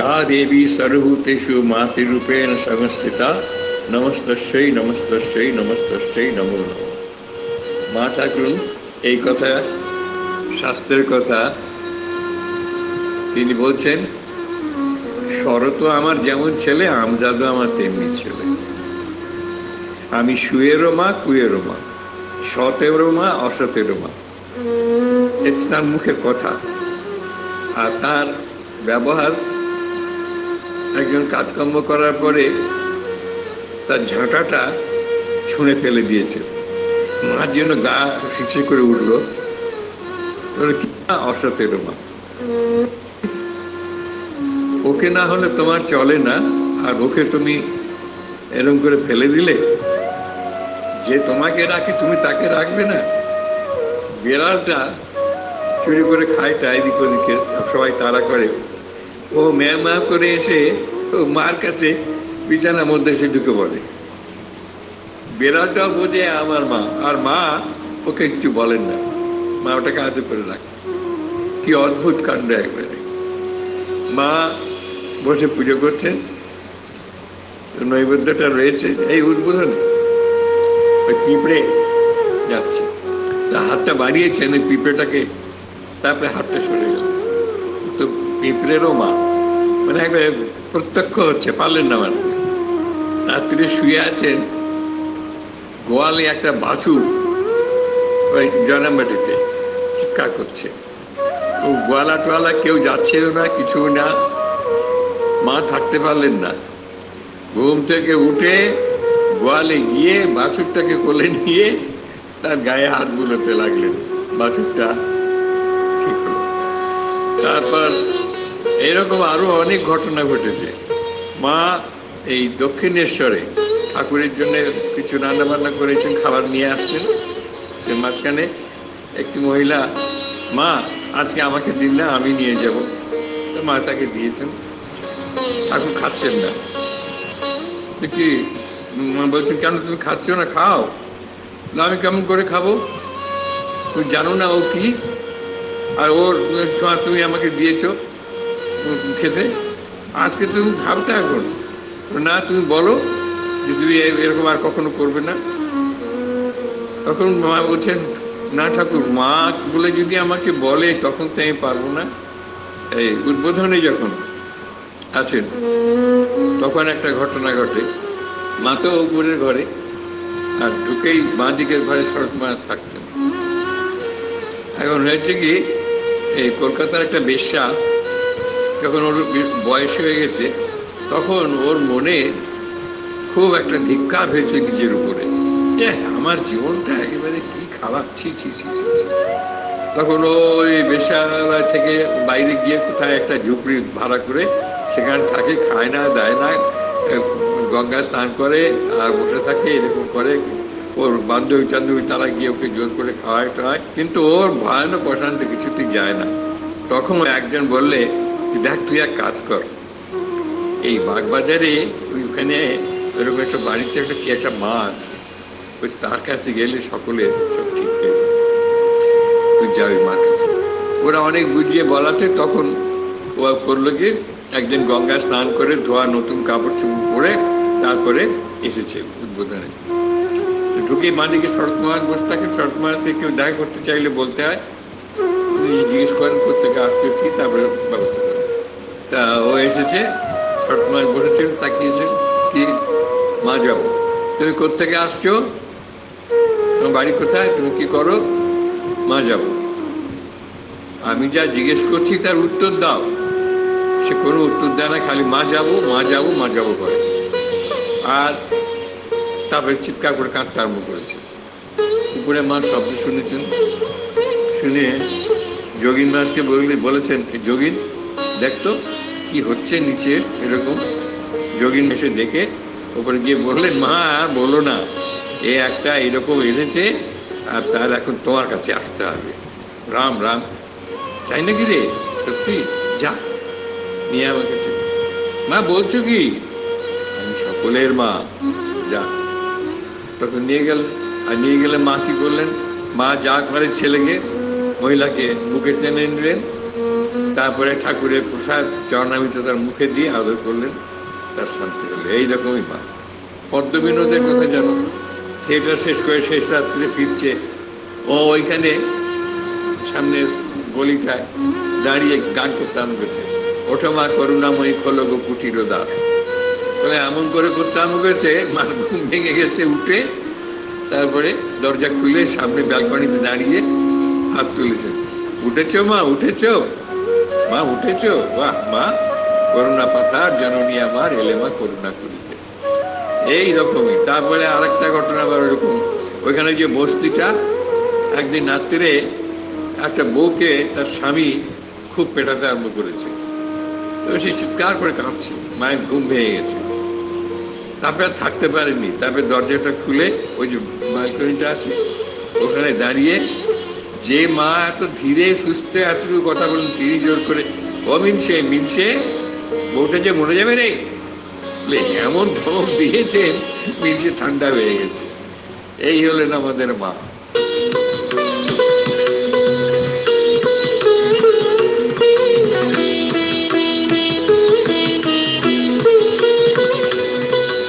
যা দেবী সর্বভূতেষু মাতৃরূপেণ সংস্থিতা নমস্তস্যই নমস্তস্যই নমস্তস্যই নমো মা ঠাকুর এই কথা, শাস্ত্রের কথা তিনি বলছেন শরত আমার যেমন ছেলে, আমজাদও আমার তেমনি ছেলে। আমি সুয়েরও মা, কুয়েরও মা, সতেরও মা, অসতেরও মা। এটা তার মুখের কথা। আর তার ব্যবহার একজন কাজকর্ম করার পরে তার ঝাঁটাটা শুনে ফেলে দিয়েছে। মার জন্য গা শিশি করে উঠল। কি অসতেরও মা? ওকে না হলে তোমার চলে না, আর ওকে তুমি এরম করে ফেলে দিলে? যে তোমাকে রাখে তুমি তাকে রাখবে না। বিড়ালটা চুরি করে খায় টা এদিক ওদিকে, সবাই তাড়া করে। ও ম্যা ম্যা করে এসে ও মার কাছে বিছানার মধ্যে এসে ঢুকে পড়ে। বিড়ালটাও বোঝে আমার মা, আর মা ওকে কিছু বলেন না। মা ওটাকে আদর করে রাখে। কি অদ্ভুত কাণ্ড একবারে। মা বসে পুজো করছেন। নৈবেদ্যটা রয়েছে এই উদ্বোধন। পিঁপড়ে যাচ্ছে। হাতটা বাড়িয়েছেন ওই পিঁপড়েটাকে। তারপরে হাতটা সরে গেল। তো পিঁপড়েরও মা। মানে একবারে প্রত্যক্ষ হচ্ছে, পারলেন না মানে। রাত্রে শুয়ে আছেন, গোয়ালে একটা বাছুর ওই জনামাটিতে চিৎকার করছে। ও গোয়ালা টোয়ালা কেউ যাচ্ছিল না, কিছু না। মা থাকতে পারলেন না। ঘুম থেকে উঠে গোয়ালে গিয়ে বাছুরটাকে কোলে নিয়ে তার গায়ে হাত বুলোতে লাগলেন। বাছুরটা তারপর এরকম আরও অনেক ঘটনা ঘটেছে। মা এই দক্ষিণেশ্বরে ঠাকুরের জন্য কিছু রান্না বান্না করেছেন, খাবার নিয়ে আসছেন। মাঝখানে একটি মহিলা, মা, আজকে আমাকে দিন না, আমি নিয়ে যাব। মা তাকে দিয়েছেন। ঠাকুর খাচ্ছেন না। কি বলছেন, কেন তুমি খাচ্ছ না? খাও। না, আমি কেমন করে খাব? তুমি জানো না ও কি? আর ওর ছোঁয়া তুমি আমাকে দিয়েছ খেতে, আজকে তুমি ভাবতে এখন না, তুমি বলো যে তুমি এরকম আর কখনো করবে না। তখন মা বলছেন, না ঠাকুর, মা বলে যদি আমাকে বলে, তখন তো আমি পারব না। এই উদ্বোধনে যখন আছেন, তখন একটা ঘটনা ঘটে। মা তো উপরের ঘরে, আর ঢুকেই বাঁ দিকের ঘরে শরৎ মাস থাকতেন। এখন হয়েছে কি এই কলকাতার একটা বেশ্যা যখন ওর বয়স হয়ে গেছে, তখন ওর মনে খুব একটা ধিক্কার হয়েছে নিজের উপরে। আমার জীবনটা একেবারে কি খারাপ, ছি ছি ছি তখন ওই বেশালয় থেকে বাইরে গিয়ে কোথায় একটা ঝুপড়ি ভাড়া করে সেখানে থাকে, খায় না, দেয় না গঙ্গা স্নান করে, আর বসে থাকে, এরকম করে। ওর বান্ধবী টান্ধবী তারা গিয়ে ওকে জোর করে খাওয়ায় টাওয়ায় কিন্তু ওর ভয়ানক অশান্তি কিছুতেই যায় না। তখন একজন বললে, দেখ, তুই এক কাজ কর। এই বাগবাজারে ওইখানে এরকম একটা বাড়িতে একটা কি একটা মা আছে। ওই তার কাছে গেলে সকলে সব ঠিক হয়ে তুই যাবি মার কাছে। ওরা অনেক বুঝিয়ে বলাতে তখন ও করল গিয়ে একদিন গঙ্গা স্নান করে ধোয়া নতুন কাপড় চুপড় পরে তারপরে এসেছে উদ্বোধনে। ঢুকে মাদিকে শরৎ মহারাজ বসে থাকে শরৎ মহারাজকে কেউ দেখা করতে চাইলে বলতে হয় জিজ্ঞেস করেন কোথেকে আসবে কি তারপরে ব্যবস্থা করেন তা ও এসেছে শরৎ মহারাজ বসেছেন তাকিয়েছেন কি, মা যাব। তুমি কোথেকে আসছো? তোমার বাড়ি কোথায়? তুমি কি করো? মা যাব। আমি যা জিজ্ঞেস করছি তার উত্তর দাও। সে কোনো উত্তর দেয় না, খালি মা যাব মা যাব মা যাব করে আর তারপরে চিৎকার করে কাঁদতে আরম্ভ করেছে। উপরে মা শব্দ শুনেছেন। শুনে যোগিন মাকে বললে বলেছেন যোগিন দেখতো কি হচ্ছে নিচে এরকম। যোগিন এসে দেখে ওপরে গিয়ে বললেন মা বলো না, এ একটা এরকম এসেছে আর তার এখন তোমার কাছে আসতে হবে। রাম রাম, তাই নাকি রে? সত্যি? যা, নিয়ে আমার কাছে। মা, বলছো কি? আমি সকলের মা, যা। তখন নিয়ে গেল, আর নিয়ে গেলে মা কি করলেন? মা যা করে ছেলেকে, মহিলাকে বুকে টেনে নিলেন, তারপরে ঠাকুরের প্রসাদ চরণামিত তার মুখে দিয়ে আদর করলেন, তার শান্তি হলো এইরকমই মা পদ্মবিনোদের কথা জানো? থিয়েটার শেষ করে শেষ রাত্রে ফিরছে। ও ওইখানে সামনে গলিটায় দাঁড়িয়ে গান করতে আরম্ভ করেছে ওঠো মা, করুণাময়ী খোলো গো কুটির দ্বার বলে এমন করে করতে আরম্ভ করেছে, মা ঘুম ভেঙে গেছে উঠে, তারপরে দরজা খুলে সামনে ব্যালকনিতে দাঁড়িয়ে হাত তুলেছে। উঠেছ মা উঠেছ? মা, উঠেছ? বাহ, মা, করুণা পাথার, জননী আমার, এলে মা করুণা করিতে। এই রকমই। তারপরে আরেকটা ঘটনা আবার ওরকম। ওইখানে যে বস্তিটা, একদিন রাত্রে একটা বউকে তার স্বামী খুব পেটাতে আরম্ভ করেছে। তো সে চিৎকার করে কাঁদছে মায়ের ঘুম ভেঙে গেছে। তারপরে থাকতে পারেনি তারপরে দরজাটা খুলে ওই যে ব্যালকনিটা আছে, ওখানে দাঁড়িয়ে যে মা এত ধীরে, সুস্থে এতটুকু কথা বলেন, তিনি জোর করে, ও মিনসে মিনসে বউটা যে মরে যাবে রে? এমন ধমক দিয়েছেন মিনসে ঠান্ডা হয়ে গেছে। এই হলেন আমাদের মা।